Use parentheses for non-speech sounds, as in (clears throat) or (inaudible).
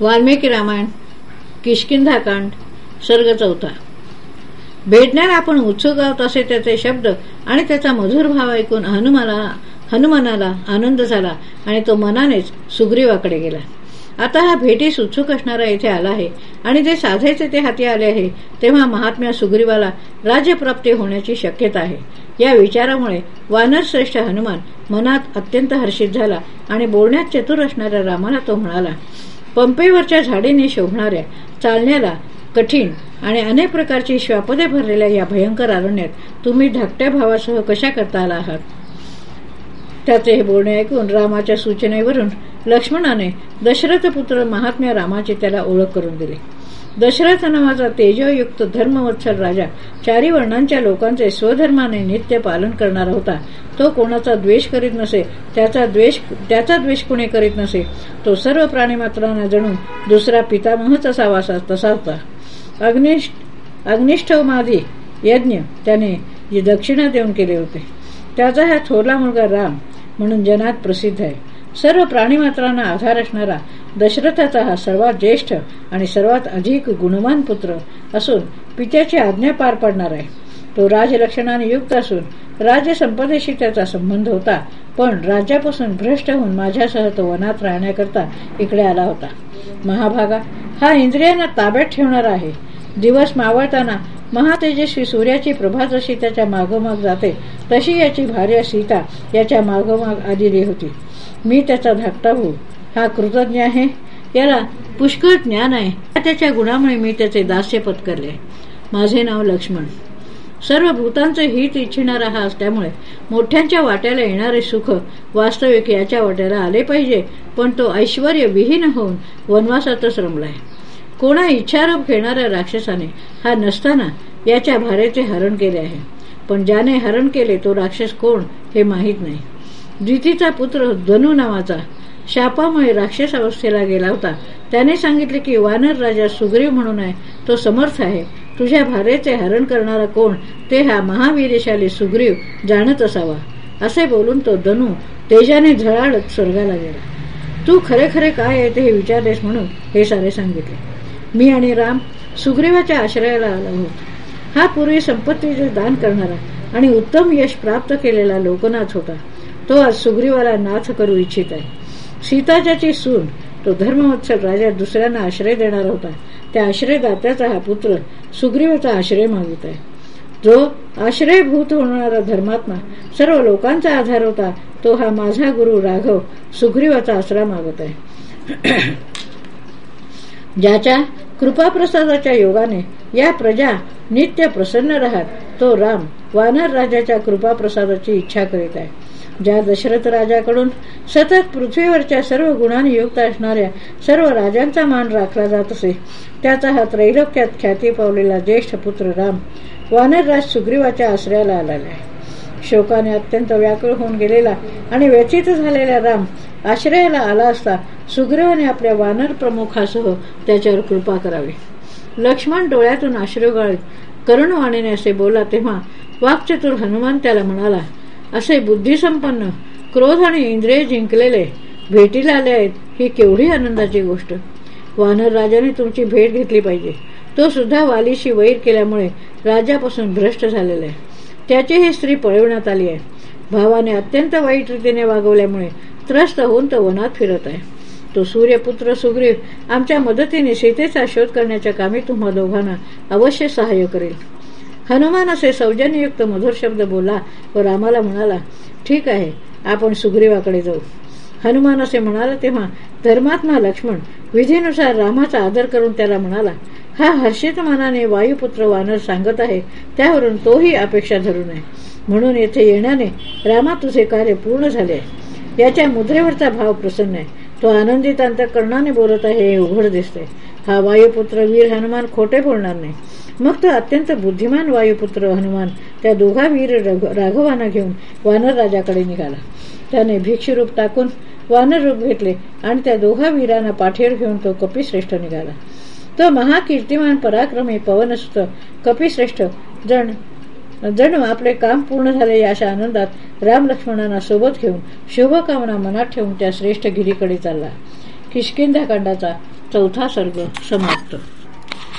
वाल्मिकी रामायण किशकिंधाकांड सर्ग चौथा. भेटण्याला आपण उत्सुक आहोत असे त्याचे शब्द आणि त्याचा मधुर भाव ऐकून हनुमाला हनुमानाला आनंद झाला आणि तो मनानेच सुग्रीवाकडे गेला. आता हा भेटीस उत्सुक असणारा येथे आला आहे आणि जे साधेचे ते हाती आले आहे तेव्हा महात्म्या सुग्रीवाला राज्यप्राप्ती होण्याची शक्यता आहे. या विचारामुळे वानरश्रेष्ठ हनुमान मनात अत्यंत हर्षित झाला आणि बोलण्यात चतुर असणाऱ्या रामाला तो म्हणाला पंपेवरच्या झाडीने शोभणाऱ्या चालण्याला कठीण आणि अनेक प्रकारची श्वापदे भरलेल्या या भयंकर अरण्यात तुम्ही धाकट्या भावासह कशा करता आला आहात? त्याचे हे बोलणे ऐकून रामाच्या सूचनेवरून लक्ष्मणाने दशरथ पुत्र महात्म्या रामाची त्याला ओळख करून दिली. दशरथ नावाचा तेजयुक्त धर्मवत्सल राजा चारी वर्णांच्या लोकांचे स्वधर्माने नित्य पालन करणारा होता. तो कोणाचा द्वेष करीत नसे त्याचा द्वेष त्याचा द्वेष कोणी करीत नसे तो सर्व प्राणीमात्रांना जणून दुसरा पितामहच असावा तसा होता. अग्निष्ठ अग्निष्ठ माधी यज्ञ त्याने जी दक्षिणा देऊन केले होते. त्याचा हा थोरला मुलगा राम म्हणून जनात प्रसिद्ध आहे. सर्व प्राणीमात्रांना आधार असणारा दशरथाचा हा सर्वात ज्येष्ठ आणि सर्वात अधिक गुणवान पुत्र असून पित्याची आज्ञा पार पाडणार आहे. तो राजलक्षणाने युक्त असून राज्यसंपदेशी त्याचा संबंध होता पण राज्यापासून भ्रष्ट होऊन माझ्यासह तो वनात राहण्याकरता इकडे आला होता. महाभागा हा इंद्रियांना ताब्यात ठेवणारा आहे. दिवस मावळताना महातेजस्वी सूर्याची प्रभा जशी त्याच्या मागोमाग जाते तशी याची भार्या सीता याच्या मागोमाग आलेली होती. मी त्याचा धाकटा होऊ हा कृतज्ञ आहे. याला पुष्कळ ज्ञान आहे. त्याच्या गुणामुळे मी त्याचे दास्य पत्करले. माझे नाव लक्ष्मण. सर्व भूतांचे हित इच्छिणारा हा असल्यामुळे मोठ्यांच्या वाट्याला येणारे सुख वास्तविक याच्या वाट्याला आले पाहिजे पण तो ऐश्वर विहीन होऊन वनवासातच रमलाय. कोणा इच्छारोप घेणाऱ्या राक्षसाने हा नसताना याच्या भारेचे हरण केले आहे. पण ज्याने हरण केले तो राक्षस कोण हे माहीत नाही. द्वितीचा पुत्र धनु नावाचा शापामुळे राक्षस अवस्थेला गेला होता. त्याने सांगितले की वानर राजा सुग्रीव म्हणून आहे तो समर्थ आहे. तुझ्या भारेचे हरण करणारा कोण ते हा महावीरशाली सुग्रीव जाणत असावा. असे बोलून तो धनु तेजाने झळाळत स्वर्गाला गेला. तू खरे खरे काय आहे ते हे विचारलेस म्हणून हे सारे सांगितले. मी आणि राम सुग्रीवाच्या आश्रयाला आला आहोत. हा पूर्वी संपत्तीचे दान करणारा आणि उत्तम यश प्राप्त केलेला लोकनाथ होता तो आज सुग्रीवाला नाथ करू इच्छित आहे. सीताजाची सून तो धर्मवत्सल राजा दुसऱ्यांना आश्रय देणारा होता. त्या आश्रयदात्याचा हा पुत्र सुग्रीवाचा आश्रय मागित आहे. जो आश्रयभूत होणारा धर्मात्मा सर्व लोकांचा आधार होता तो हा माझा गुरु राघव सुग्रीवाचा आसरा मागत आहे. (clears throat) ज्याच्या कृपाप्रसादाच्या योगाने या प्रजा नित्य प्रसन्न राहत तो राम वानर राजाच्या कृपाप्रसादाची इच्छा करीत आहे. ज्या दशरथ राजाकडून सतत पृथ्वीवरच्या सर्व गुणांनी युक्त असणाऱ्या सर्व राजांचा मान राखला जात असे. त्याचा हा त्रैलोक्यात ख्याती पावलेला ज्येष्ठ पुत्र राम वानरराज सुग्रीवाच्या आश्रयाला आला आहे. शोकाने अत्यंत व्याकुळ होऊन गेलेला आणि व्यथित झालेला राम आश्रयाला आला असता सुग्रीवाने आपल्या वानर प्रमुखासह त्याच्यावर कृपा करावी. लक्ष्मण डोळ्यातून आश्रय गाळीत करुणवाणीने असे बोला तेव्हा वाक्चतुर हनुमान त्याला म्हणाला असे बुद्धिसंपन्न क्रोध आणि इंद्रिय जिंकलेले भेटीला आले आहेत ही केवढी आनंदाची गोष्ट. वानर राजाने तुमची भेट घेतली पाहिजे. तो सुद्धा वालीशी वैर केल्यामुळे राजापासून भ्रष्ट झालेला आहे. त्याची ही स्त्री पळविण्यात आली आहे. भावाने अत्यंत वाईट रीतीने वागवल्यामुळे त्रस्त होऊन तो वनात फिरत आहे. तो सूर्यपुत्र सुग्रीव आमच्या मदतीने सीतेचा शोध करण्याच्या कामी तुम्हा दोघांना अवश्य सहाय्य करेल. हनुमान असे सौजन्ययुक्त मधुर शब्द बोला व रामाला म्हणाला ठीक आहे आपण सुग्रीवाकडे जाऊ. हनुमान असे म्हणाला तेव्हा धर्मात्मा लक्ष्मण विधीनुसार रामाचा आदर करून त्याला म्हणाला हा हर्षित मनाने वायुपुत्र वानर सांगत आहे त्यावरून तोही अपेक्षा धरू नये. म्हणून येथे येण्याने रामा तुझे कार्य पूर्ण झाले आहे. याच्या मुद्रेवरचा भाव प्रसन्न आहे. तो आनंदित अंतकरणाने बोलत आहे हे उघड दिसते. हा वायुपुत्र वीर हनुमान खोटे बोलणार नाही. मग तो अत्यंत बुद्धिमान वायुपुत्र हनुमान त्या दोघा वीर राघवांना घेऊन वानर राजाकडे निघाला. त्याने भिक्षुरूप टाकून वानर रूप घेतले आणि त्या दोघा वीरांना पाठीवर घेऊन तो कपिश्रेष्ठ निघाला. तो महाकीर्तिमान पराक्रमी पवनसुत कपिश्रेष्ठ जण जणू आपले काम पूर्ण झाले या अशा आनंदात राम लक्ष्मणांना सोबत घेऊन शुभकामना मनात ठेवून त्या श्रेष्ठ गिरीकडे चालला. किशकिंदा कांडाचा चौथा सर्ग समाप्त.